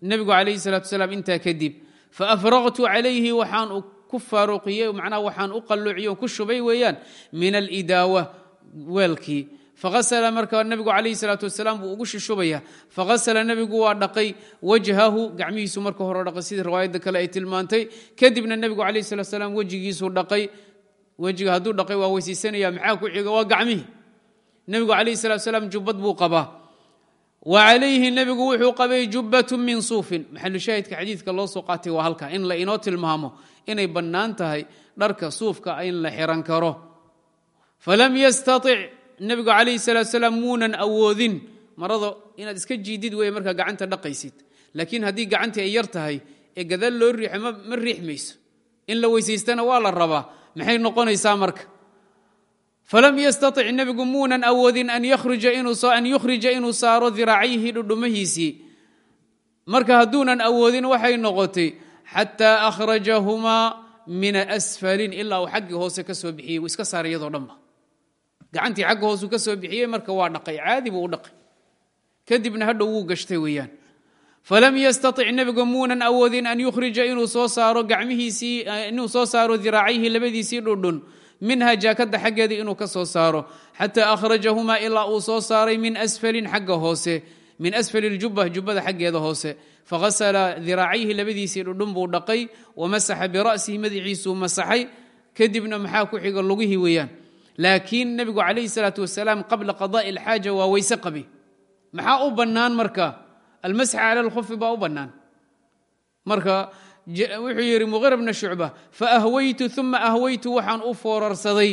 nebigu calayhi salatu salaam intaa kadib. Faafraqtu calayhi waxaan ku faaruqiyey macnaha waxaan u qalluuciye o ku shubay weeyaan min alidaawa weelkii faasla marka nebigu calayhi salaatu wasalaam buu ugu shushubaya faghasala nebigu waa dhaqay wajhahu gacmihiisu marka hore dhaqay sidii riwaayadda kale ay tilmaantay kadibna nebigu calayhi salatu salaam wejigiisuu dhaqay wejiga hadduu dhaqay waa weysaysanaya maxaa ku xiga waa gacmihii nebigu calayhi salatu salaam jubbad buu qabaa wa calayhi nebigu wuxuu qabay jubbatu min suufin maxalushaahidka xadiidka loo soo qaatay waa halka in la inoo tilmaamo inay bannaan tahay dharka suufka in la xiran karo falam yastatic nebigu calayhi salaatu salaam muunan awoodin. Marada inaad iska jiidid weeye markaa gacanta dhaqaysid. Laakiin haddii gacantii ay yar tahay ee gadaal loo riixo ma riixmayso in la weysaystana waa la rabaa. Maxay noqonaysaa marka? Falam yastatic nebigu muunan awoodin an yukhrija inuu saaro diraacayhi dhudhumahiisii. Marka hadduunan awoodin waxay noqotay xataa akhrajahumaa min asfalin. Ilaa uu xaggii hoose ka soo bixiyey uu iska saara iyadoo dhanba gacantii xagga hoosuu ka soo bixiyey marka waa dhaqay caadi buu u dhaqay. Kadibna hadhow wuu gashtay weeyaan. Falam yastatic nebigu muunan awoodin an yukhrija inuu soo saaro gacmihiisii inuu soo saaro diraacayhi labadiisii dhudhun minha jaakadda xaggeeda inuu ka soo saaro xataa akhrajahumaa ilaa uu soo saaray min asfalin xagga hoose min asfali ljubba jubbada xaggeeda hoose. Faghasala diraacayhi labadiisii dhudhun buu dhaqay wamasaxa bira'sihi madaxiisuu masaxay. Kadibna maxaa ku xiga lugihii weeyaan laakiin nebigu calayhi salaatu wasalaam qabla qada'i alxaaja waa weyse qabi. Maxaa u bannaan marka? Almasxa cala alkhufi baa u bannaan. Marka wuxuu yidhi muqira bna shucba faahwaytu uma ahwaytu waxaan u foorarsaday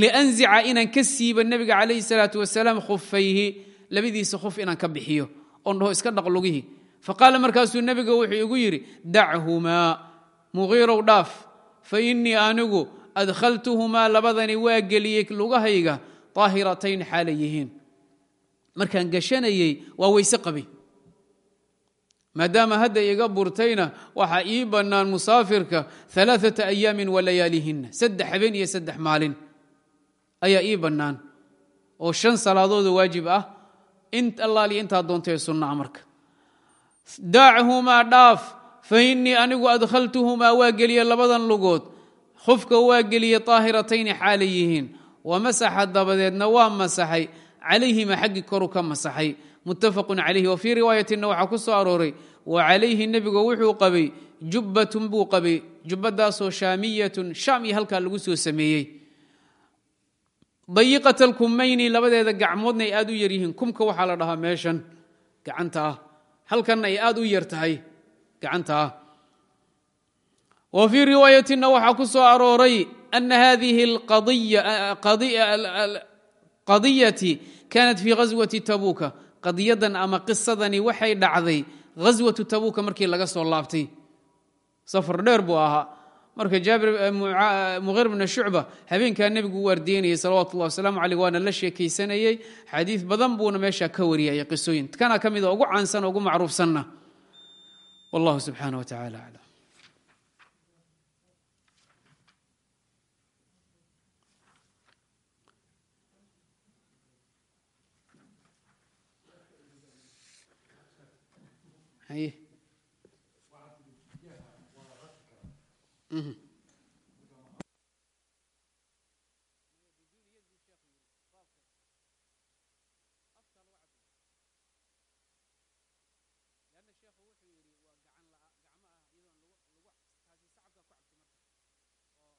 lianzica inaan ka siiba nebiga calayhi salaatu wasalaam khufayhi labadiisa khuf inaan ka bixiyo. Oon dhaho iska dhaq lugihii faqaala markaasuu nebiga wuxuu igu yidhi dachumaa muqiirow dhaaf fa innii anigu adkhaltuhumaa labadani waa geliyey lugahayga daahiratayn xaalay yihiin. Markaan gashanayey waa weyse qabay. Maadaama hadda iga burtayna waxaa ii bannaan musaafirka alaaata ayaamin wa layaalihinna. Saddex habeen iyo saddex maalin ayaa ii bannaan oo shan salaadooda waajib ah. Allaali intaa doontae sunnaa marka. Daachumaa dhaaf fa innii anigu adkhaltuhumaa waa geliye labadan lugood khufka waa geliye طaahiratayni xaalay yihiin wamasaxa dabadeedna waa masaxay calayhima xaggii koru ka masaxay. Muttafaqun calayhi. Wa fii riwaayatina waxaa ku soo arooray wa calayhi nebigu wuxuu qabay jubbatun buu qabay jubbadaasoo shaamiyatun shaam iyo halkaa lagu soo sameeyey. Dayiqat alkumayni labadeeda gacmoodna ay aad u yar yihiin. Kumka waxaa la dhahaa meeshan gacanta ah. Halkanna ay aad u yar tahay gacanta ah wa fii riwaayatina waxaa ku soo arooray ana hadihi qadiyati kanat fii ghaswati tabuuka. Qadiyadan ama qisadani waxay dhacday ghaswatu tabuuka markii laga soo laabtay. Safar dheer buu ahaa. Marka jaabir muqir bna shucba habeenkaa nebigu u ardeynayay salawatu llahi wasalaamu aleyh waana la sheekaysanayey xadiid badan buuna meesha ka wariyay qisooyin. Kana ka mida ugu caansan ugu macruufsanna. Wallahu subxaana wa tacala aclam haye